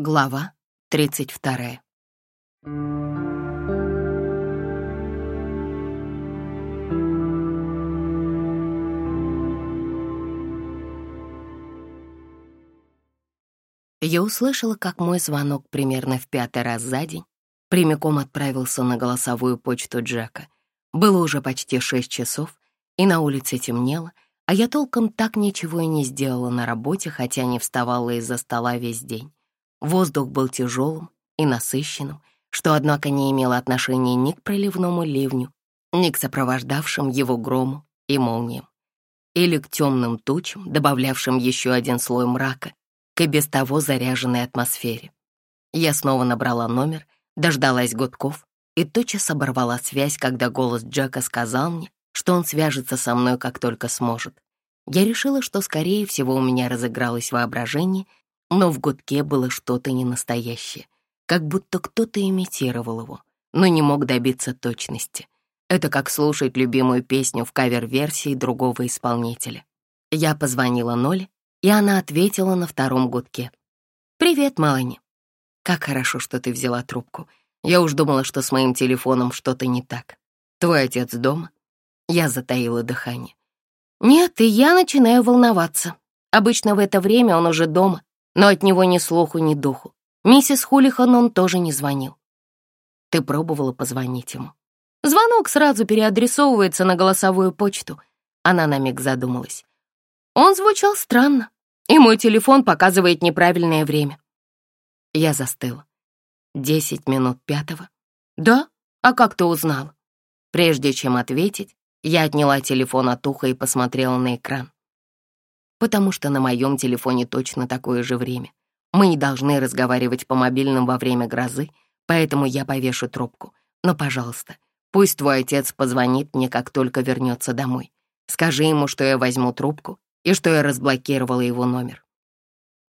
Глава 32. Я услышала, как мой звонок примерно в пятый раз за день прямиком отправился на голосовую почту Джека. Было уже почти шесть часов, и на улице темнело, а я толком так ничего и не сделала на работе, хотя не вставала из-за стола весь день. Воздух был тяжелым и насыщенным, что, однако, не имело отношения ни к проливному ливню, ни к сопровождавшим его грому и молниям, или к темным тучам, добавлявшим еще один слой мрака к и без того заряженной атмосфере. Я снова набрала номер, дождалась гудков и тотчас оборвала связь, когда голос Джека сказал мне, что он свяжется со мной, как только сможет. Я решила, что, скорее всего, у меня разыгралось воображение, но в гудке было что-то ненастоящее, как будто кто-то имитировал его, но не мог добиться точности. Это как слушать любимую песню в кавер-версии другого исполнителя. Я позвонила Ноле, и она ответила на втором гудке. «Привет, Малани. Как хорошо, что ты взяла трубку. Я уж думала, что с моим телефоном что-то не так. Твой отец дома?» Я затаила дыхание. «Нет, и я начинаю волноваться. Обычно в это время он уже дома, но от него ни слуху, ни духу. Миссис Хулихан он тоже не звонил. Ты пробовала позвонить ему? Звонок сразу переадресовывается на голосовую почту. Она на миг задумалась. Он звучал странно, и мой телефон показывает неправильное время. Я застыла. Десять минут пятого. Да? А как ты узнала? Прежде чем ответить, я отняла телефон от уха и посмотрела на экран потому что на моем телефоне точно такое же время. Мы не должны разговаривать по мобильным во время грозы, поэтому я повешу трубку. Но, пожалуйста, пусть твой отец позвонит мне, как только вернется домой. Скажи ему, что я возьму трубку и что я разблокировала его номер.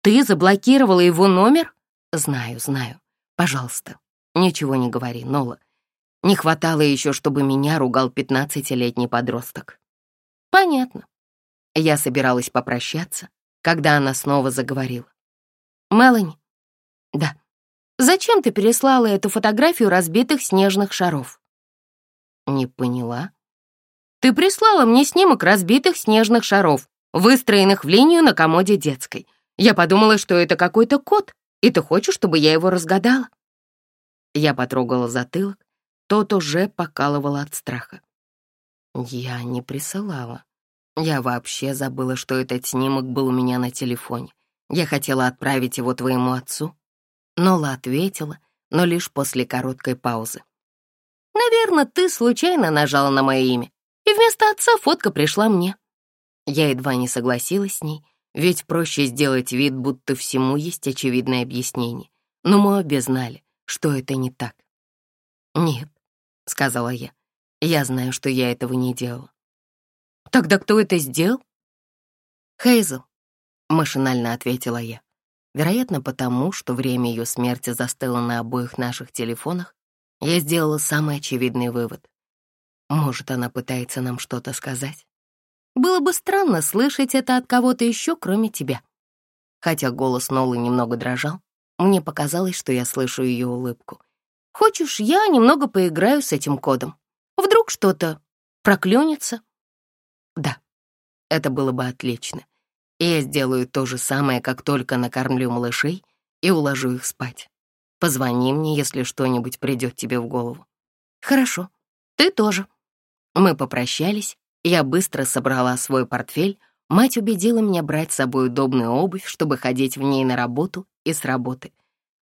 Ты заблокировала его номер? Знаю, знаю. Пожалуйста, ничего не говори, Нола. Не хватало еще, чтобы меня ругал пятнадцатилетний подросток. Понятно. Я собиралась попрощаться, когда она снова заговорила. «Мелани?» «Да». «Зачем ты переслала эту фотографию разбитых снежных шаров?» «Не поняла». «Ты прислала мне снимок разбитых снежных шаров, выстроенных в линию на комоде детской. Я подумала, что это какой-то код, и ты хочешь, чтобы я его разгадала?» Я потрогала затылок, тот уже покалывал от страха. «Я не присылала», я вообще забыла, что этот снимок был у меня на телефоне. Я хотела отправить его твоему отцу. Нола ответила, но лишь после короткой паузы. «Наверное, ты случайно нажала на мое имя, и вместо отца фотка пришла мне». Я едва не согласилась с ней, ведь проще сделать вид, будто всему есть очевидное объяснение. Но мы обе знали, что это не так. «Нет», — сказала я, — «я знаю, что я этого не делала. Тогда кто это сделал? Хейзел, машинально ответила я. Вероятно, потому, что время ее смерти застыло на обоих наших телефонах, я сделала самый очевидный вывод. Может, она пытается нам что-то сказать? Было бы странно слышать это от кого-то еще, кроме тебя. Хотя голос Нолы немного дрожал, мне показалось, что я слышу ее улыбку. «Хочешь, я немного поиграю с этим кодом? Вдруг что-то проклюнется?» Да, это было бы отлично. И я сделаю то же самое, как только накормлю малышей и уложу их спать. Позвони мне, если что-нибудь придет тебе в голову. Хорошо, ты тоже. Мы попрощались, я быстро собрала свой портфель, мать убедила меня брать с собой удобную обувь, чтобы ходить в ней на работу и с работы.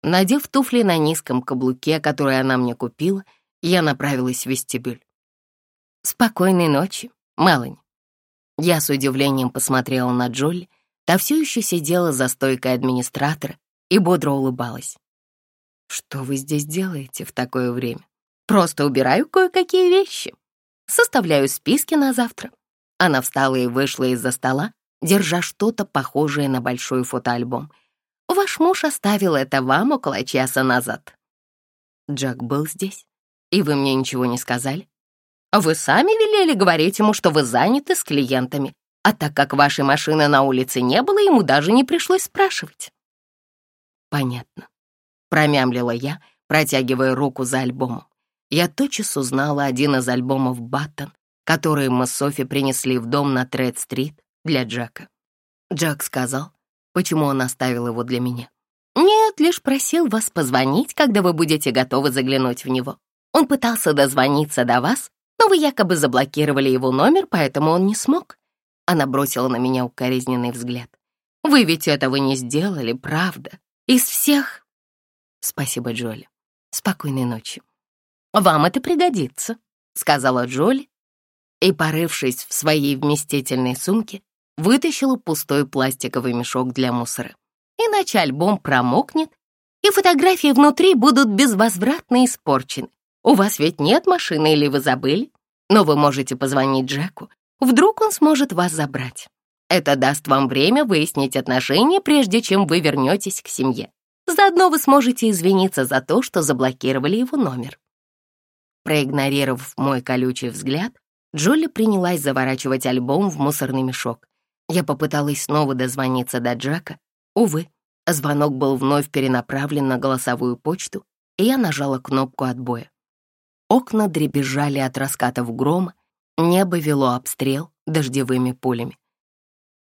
Надев туфли на низком каблуке, который она мне купила, я направилась в вестибюль. «Спокойной ночи, Мелани». Я с удивлением посмотрела на Джоли, та все еще сидела за стойкой администратора и бодро улыбалась. «Что вы здесь делаете в такое время?» «Просто убираю кое-какие вещи. Составляю списки на завтра». Она встала и вышла из-за стола, держа что-то похожее на большой фотоальбом. «Ваш муж оставил это вам около часа назад». Джек был здесь, и вы мне ничего не сказали? Вы сами велели говорить ему, что вы заняты с клиентами, а так как вашей машины на улице не было, ему даже не пришлось спрашивать. понятно. Промямлила я, протягивая руку за альбомом. Я тотчас узнала один из альбомов Баттон, которые мы с Софи принесли в дом на Тред-стрит для Джека. Джек сказал, почему он оставил его для меня. «Нет, лишь просил вас позвонить, когда вы будете готовы заглянуть в него. Он пытался дозвониться до вас, но вы якобы заблокировали его номер, поэтому он не смог». Она бросила на меня укоризненный взгляд. «Вы ведь этого не сделали, правда? Из всех...» «Спасибо, Джоли. Спокойной ночи». «Вам это пригодится», — сказала Джоли, и, порывшись в своей вместительной сумке, вытащила пустой пластиковый мешок для мусора. Иначе альбом промокнет, и фотографии внутри будут безвозвратно испорчены. У вас ведь нет машины или вы забыли? Но вы можете позвонить Джеку. Вдруг он сможет вас забрать. Это даст вам время выяснить отношения, прежде чем вы вернетесь к семье. Заодно вы сможете извиниться за то, что заблокировали его номер. Проигнорировав мой колючий взгляд, Джоли принялась заворачивать альбом в мусорный мешок. Я попыталась снова дозвониться до Джека. Увы, звонок был вновь перенаправлен на голосовую почту, и я нажала кнопку отбоя. Окна дребезжали от раскатов грома, небо вело обстрел дождевыми пулями.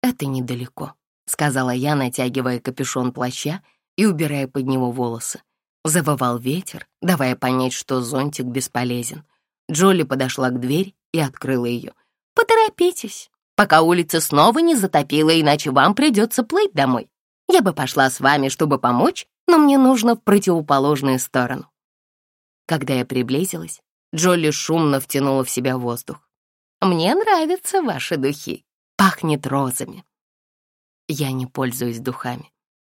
«Это недалеко», — сказала я, натягивая капюшон плаща и убирая под него волосы. Завывал ветер, давая понять, что зонтик бесполезен. Джоли подошла к двери и открыла ее. «Поторопитесь, пока улица снова не затопила, иначе вам придется плыть домой. Я бы пошла с вами, чтобы помочь, но мне нужно в противоположную сторону». Когда я приблизилась, Джоли шумно втянула в себя воздух. «Мне нравятся ваши духи. Пахнет розами». Я не пользуюсь духами.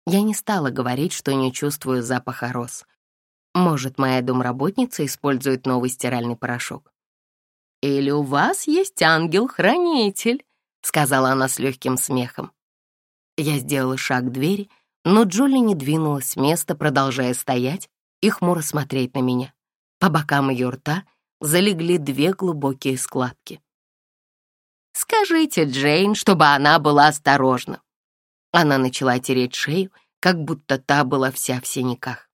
Я не стала говорить, что не чувствую запаха роз. Может, моя домработница использует новый стиральный порошок. «Или у вас есть ангел-хранитель», — сказала она с легким смехом. Я сделала шаг к двери, но Джоли не двинулась с места, продолжая стоять и хмуро смотреть на меня. По бокам ее рта залегли две глубокие складки. «Скажите Джейн, чтобы она была осторожна», она начала тереть шею, как будто та была вся в синяках.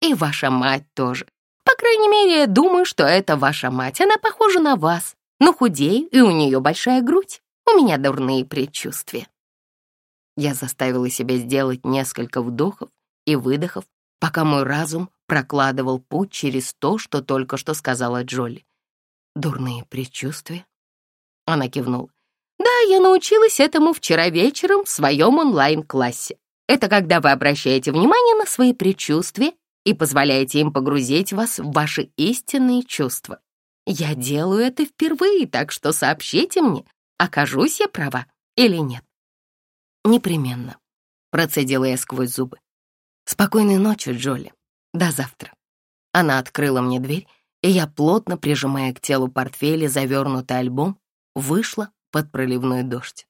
«И ваша мать тоже. По крайней мере, я думаю, что это ваша мать. Она похожа на вас, но худее, и у нее большая грудь. У меня дурные предчувствия». Я заставила себя сделать несколько вдохов и выдохов, пока мой разум прокладывал путь через то, что только что сказала Джоли. «Дурные предчувствия?» Она кивнула. Да, я научилась этому вчера вечером в своем онлайн-классе. Это когда вы обращаете внимание на свои предчувствия и позволяете им погрузить вас в ваши истинные чувства. Я делаю это впервые, так что сообщите мне, окажусь я права или нет. Непременно, процедила я сквозь зубы. Спокойной ночи, Джоли. До завтра. Она открыла мне дверь, и я, плотно прижимая к телу портфеля завернутый альбом, вышла под проливной дождь.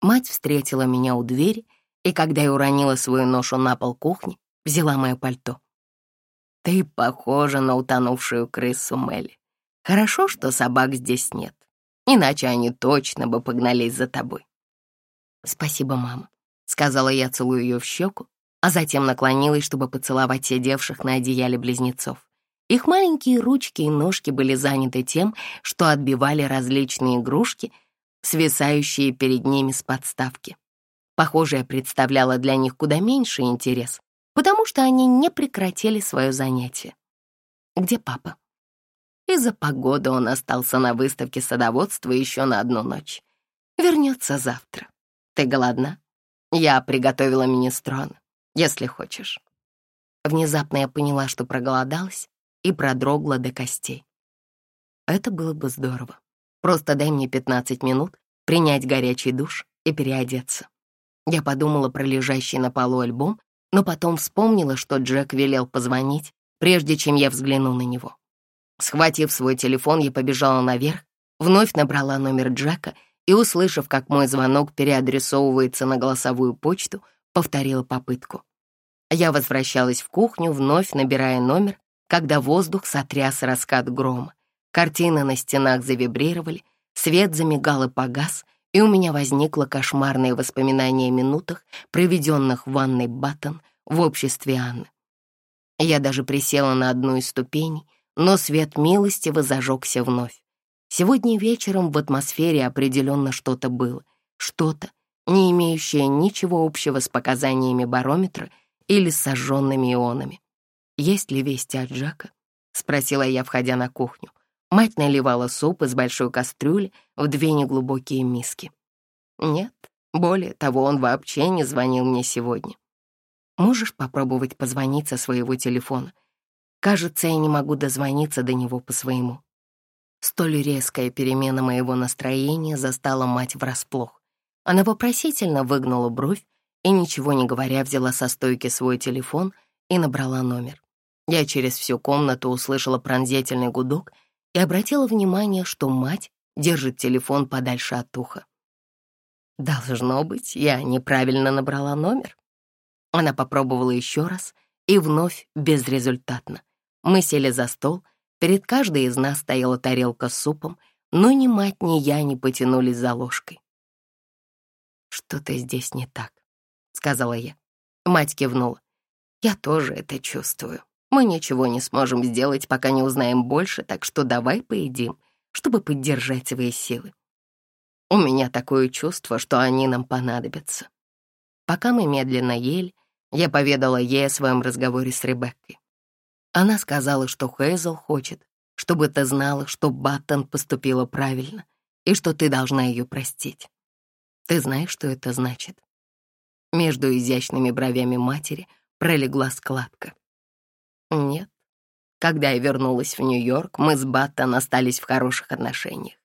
Мать встретила меня у двери, и когда я уронила свою ношу на пол кухни, взяла мое пальто. «Ты похожа на утонувшую крысу Мелли. Хорошо, что собак здесь нет, иначе они точно бы погнались за тобой». «Спасибо, мама», — сказала я, целую ее в щеку, а затем наклонилась, чтобы поцеловать сидевших на одеяле близнецов. Их маленькие ручки и ножки были заняты тем, что отбивали различные игрушки, свисающие перед ними с подставки. Похожее представляло для них куда меньший интерес, потому что они не прекратили свое занятие. «Где папа?» Из-за погоды он остался на выставке садоводства еще на одну ночь. Вернется завтра. Ты голодна? Я приготовила министрон, если хочешь. Внезапно я поняла, что проголодалась, и продрогла до костей. Это было бы здорово. Просто дай мне 15 минут принять горячий душ и переодеться. Я подумала про лежащий на полу альбом, но потом вспомнила, что Джек велел позвонить, прежде чем я взгляну на него. Схватив свой телефон, я побежала наверх, вновь набрала номер Джека и, услышав, как мой звонок переадресовывается на голосовую почту, повторила попытку. Я возвращалась в кухню, вновь набирая номер, когда воздух сотряс раскат грома. Картины на стенах завибрировали, свет замигал и погас, и у меня возникло кошмарное воспоминание о минутах, проведенных в ванной Баттон в обществе Анны. Я даже присела на одну из ступеней, но свет милостиво зажегся вновь. Сегодня вечером в атмосфере определенно что-то было, что-то, не имеющее ничего общего с показаниями барометра или сожженными ионами. «Есть ли вести от Джака?» — спросила я, входя на кухню. Мать наливала суп из большой кастрюли в две неглубокие миски. Нет, более того, он вообще не звонил мне сегодня. Можешь попробовать позвонить со своего телефона? Кажется, я не могу дозвониться до него по своему. Столь резкая перемена моего настроения застала мать врасплох. Она вопросительно выгнула бровь и, ничего не говоря, взяла со стойки свой телефон и набрала номер. Я через всю комнату услышала пронзительный гудок — и обратила внимание, что мать держит телефон подальше от уха. Должно быть, я неправильно набрала номер. Она попробовала еще раз и вновь безрезультатно. Мы сели за стол, перед каждой из нас стояла тарелка с супом, но ни мать, ни я не потянулись за ложкой. «Что-то здесь не так», — сказала я. Мать кивнула. «Я тоже это чувствую». Мы ничего не сможем сделать, пока не узнаем больше, так что давай поедим, чтобы поддержать свои силы. У меня такое чувство, что они нам понадобятся. Пока мы медленно ели, я поведала ей о своем разговоре с Ребеккой. Она сказала, что Хейзел хочет, чтобы ты знала, что Баттон поступила правильно и что ты должна ее простить. Ты знаешь, что это значит? Между изящными бровями матери пролегла складка. Нет. Когда я вернулась в Нью-Йорк, мы с Баттон остались в хороших отношениях.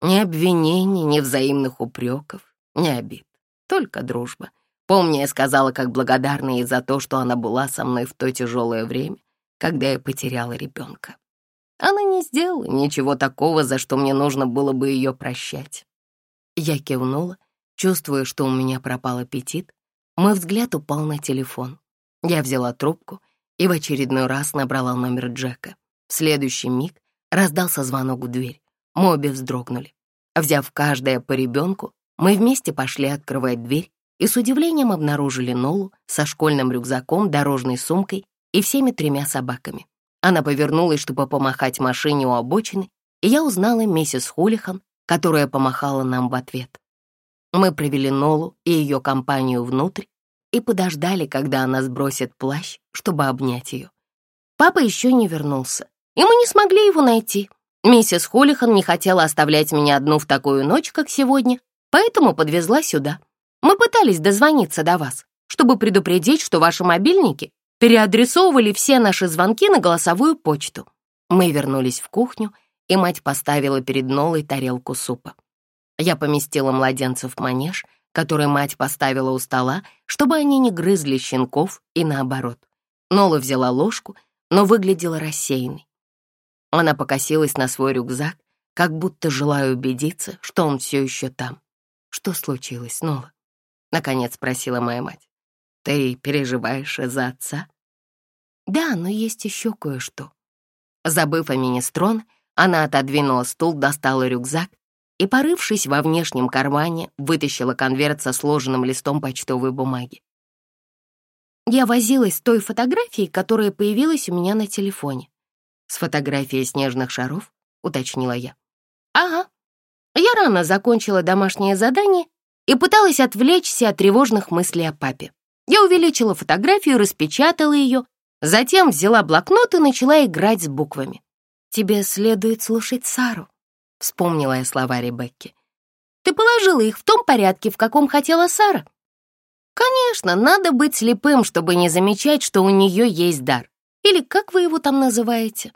Ни обвинений, ни взаимных упреков, ни обид. Только дружба. Помню, я сказала, как благодарна ей за то, что она была со мной в то тяжелое время, когда я потеряла ребенка. Она не сделала ничего такого, за что мне нужно было бы ее прощать. Я кивнула, чувствуя, что у меня пропал аппетит. Мой взгляд упал на телефон. Я взяла трубку и в очередной раз набрала номер Джека. В следующий миг раздался звонок в дверь. Мы обе вздрогнули. Взяв каждое по ребенку, мы вместе пошли открывать дверь и с удивлением обнаружили Нолу со школьным рюкзаком, дорожной сумкой и всеми тремя собаками. Она повернулась, чтобы помахать машине у обочины, и я узнала миссис Хулихан, которая помахала нам в ответ. Мы провели Нолу и ее компанию внутрь, и подождали, когда она сбросит плащ, чтобы обнять ее. Папа еще не вернулся, и мы не смогли его найти. Миссис Холлихан не хотела оставлять меня одну в такую ночь, как сегодня, поэтому подвезла сюда. Мы пытались дозвониться до вас, чтобы предупредить, что ваши мобильники переадресовывали все наши звонки на голосовую почту. Мы вернулись в кухню, и мать поставила перед Нолой тарелку супа. Я поместила младенцев в манеж — который мать поставила у стола, чтобы они не грызли щенков и наоборот. Нола взяла ложку, но выглядела рассеянной. Она покосилась на свой рюкзак, как будто желая убедиться, что он все еще там. «Что случилось, Нола?» — наконец спросила моя мать. «Ты переживаешь из-за отца?» «Да, но есть еще кое-что». Забыв о министрон, она отодвинула стул, достала рюкзак и, порывшись во внешнем кармане, вытащила конверт со сложенным листом почтовой бумаги. Я возилась с той фотографией, которая появилась у меня на телефоне. «С фотографией снежных шаров?» — уточнила я. «Ага. Я рано закончила домашнее задание и пыталась отвлечься от тревожных мыслей о папе. Я увеличила фотографию, распечатала ее, затем взяла блокнот и начала играть с буквами. «Тебе следует слушать Сару», — вспомнила я слова Ребекки. «Ты положила их в том порядке, в каком хотела Сара?» «Конечно, надо быть слепым, чтобы не замечать, что у нее есть дар. Или как вы его там называете?»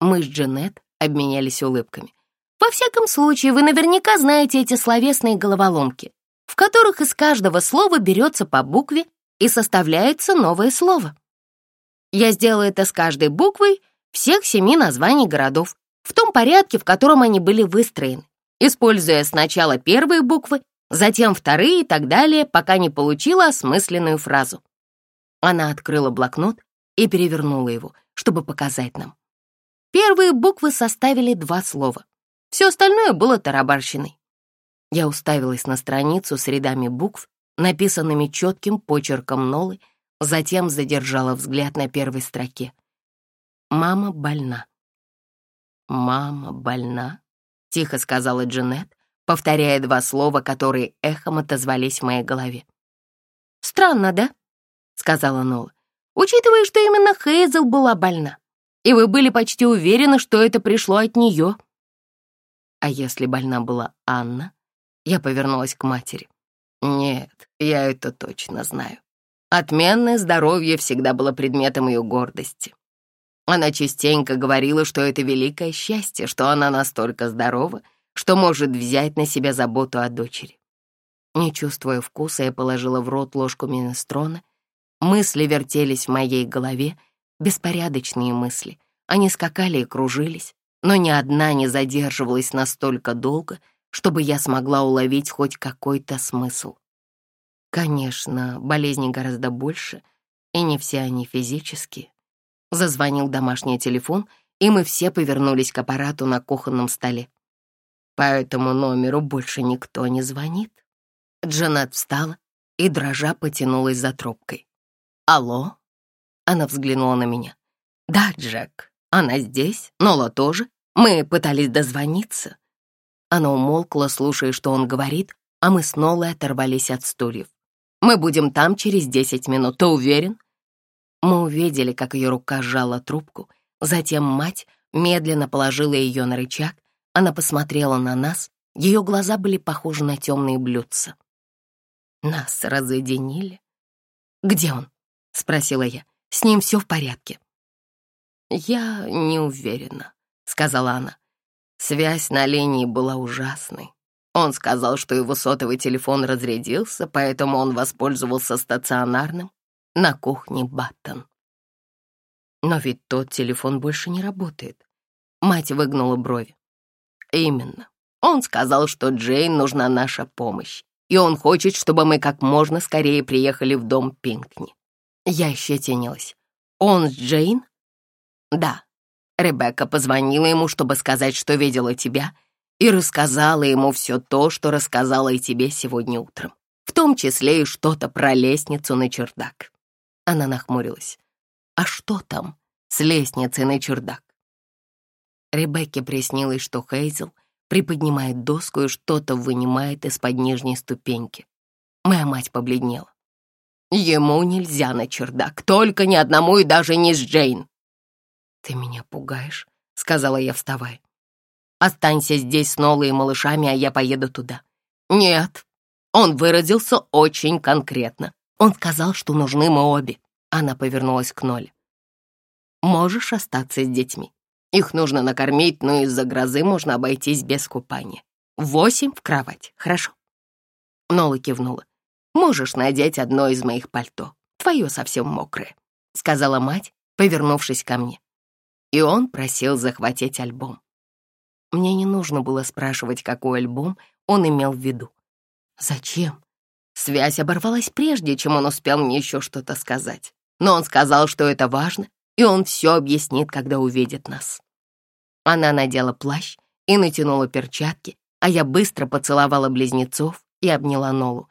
Мы с Джанет обменялись улыбками. «Во всяком случае, вы наверняка знаете эти словесные головоломки, в которых из каждого слова берется по букве и составляется новое слово. Я сделала это с каждой буквой всех семи названий городов, в том порядке, в котором они были выстроены, используя сначала первые буквы, затем вторые и так далее, пока не получила осмысленную фразу. Она открыла блокнот и перевернула его, чтобы показать нам. Первые буквы составили два слова. Все остальное было тарабарщиной. Я уставилась на страницу с рядами букв, написанными четким почерком Нолы, затем задержала взгляд на первой строке. «Мама больна». «Мама больна», — тихо сказала Джанет, повторяя два слова, которые эхом отозвались в моей голове. «Странно, да?» — сказала Нола, учитывая, что именно Хейзел была больна, и вы были почти уверены, что это пришло от нее. А если больна была Анна? Я повернулась к матери. Нет, я это точно знаю. Отменное здоровье всегда было предметом ее гордости. Она частенько говорила, что это великое счастье, что она настолько здорова, что может взять на себя заботу о дочери. Не чувствуя вкуса, я положила в рот ложку минестрона. Мысли вертелись в моей голове, беспорядочные мысли. Они скакали и кружились, но ни одна не задерживалась настолько долго, чтобы я смогла уловить хоть какой-то смысл. Конечно, болезней гораздо больше, и не все они физические. Зазвонил домашний телефон, и мы все повернулись к аппарату на кухонном столе. По этому номеру больше никто не звонит. Джанет встала и, дрожа, потянулась за трубкой. «Алло?» Она взглянула на меня. «Да, Джек, она здесь, Нола тоже. Мы пытались дозвониться». Она умолкла, слушая, что он говорит, а мы с Нолой оторвались от стульев. «Мы будем там через десять минут, ты уверен?» Мы увидели, как ее рука сжала трубку, затем мать медленно положила ее на рычаг, она посмотрела на нас, ее глаза были похожи на темные блюдца. Нас разъединили. «Где он?» — спросила я. «С ним все в порядке». «Я не уверена», — сказала она. Связь на линии была ужасной. Он сказал, что его сотовый телефон разрядился, поэтому он воспользовался стационарным на кухне Баттон. Но ведь тот телефон больше не работает. Мать выгнула брови. Именно. Он сказал, что Джейн нужна наша помощь, и он хочет, чтобы мы как можно скорее приехали в дом Пинкни. Я ощетинилась. Он с Джейн? Да, Ребекка позвонила ему, чтобы сказать, что видела тебя, и рассказала ему все то, что рассказала и тебе сегодня утром, в том числе и что-то про лестницу на чердак. Она нахмурилась. «А что там с лестницей на чердак?» Ребекке приснилось, что Хейзел приподнимает доску и что-то вынимает из-под нижней ступеньки. Моя мать побледнела. «Ему нельзя на чердак, только ни одному и даже не с Джейн. «Ты меня пугаешь», — сказала я, вставая. «Останься здесь с Нолой и малышами, а я поеду туда». «Нет, он выразился очень конкретно. Он сказал, что нужны мы обе». Она повернулась к Ноле. «Можешь остаться с детьми. Их нужно накормить, но из-за грозы можно обойтись без купания. Восемь в кровать, хорошо?» Нола кивнула. «Можешь надеть одно из моих пальто. Твое совсем мокрое», — сказала мать, повернувшись ко мне и он просил захватить альбом. Мне не нужно было спрашивать, какой альбом он имел в виду. Зачем? Связь оборвалась прежде, чем он успел мне еще что-то сказать. Но он сказал, что это важно, и он все объяснит, когда увидит нас. Она надела плащ и натянула перчатки, а я быстро поцеловала близнецов и обняла Нолу.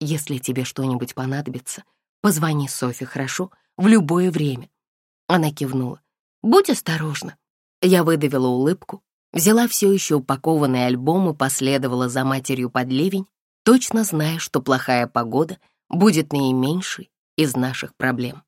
«Если тебе что-нибудь понадобится, позвони Софи, хорошо? В любое время». Она кивнула. Будь осторожна». Я выдавила улыбку, взяла все еще упакованный альбом и последовала за матерью под ливень, точно зная, что плохая погода будет наименьшей из наших проблем.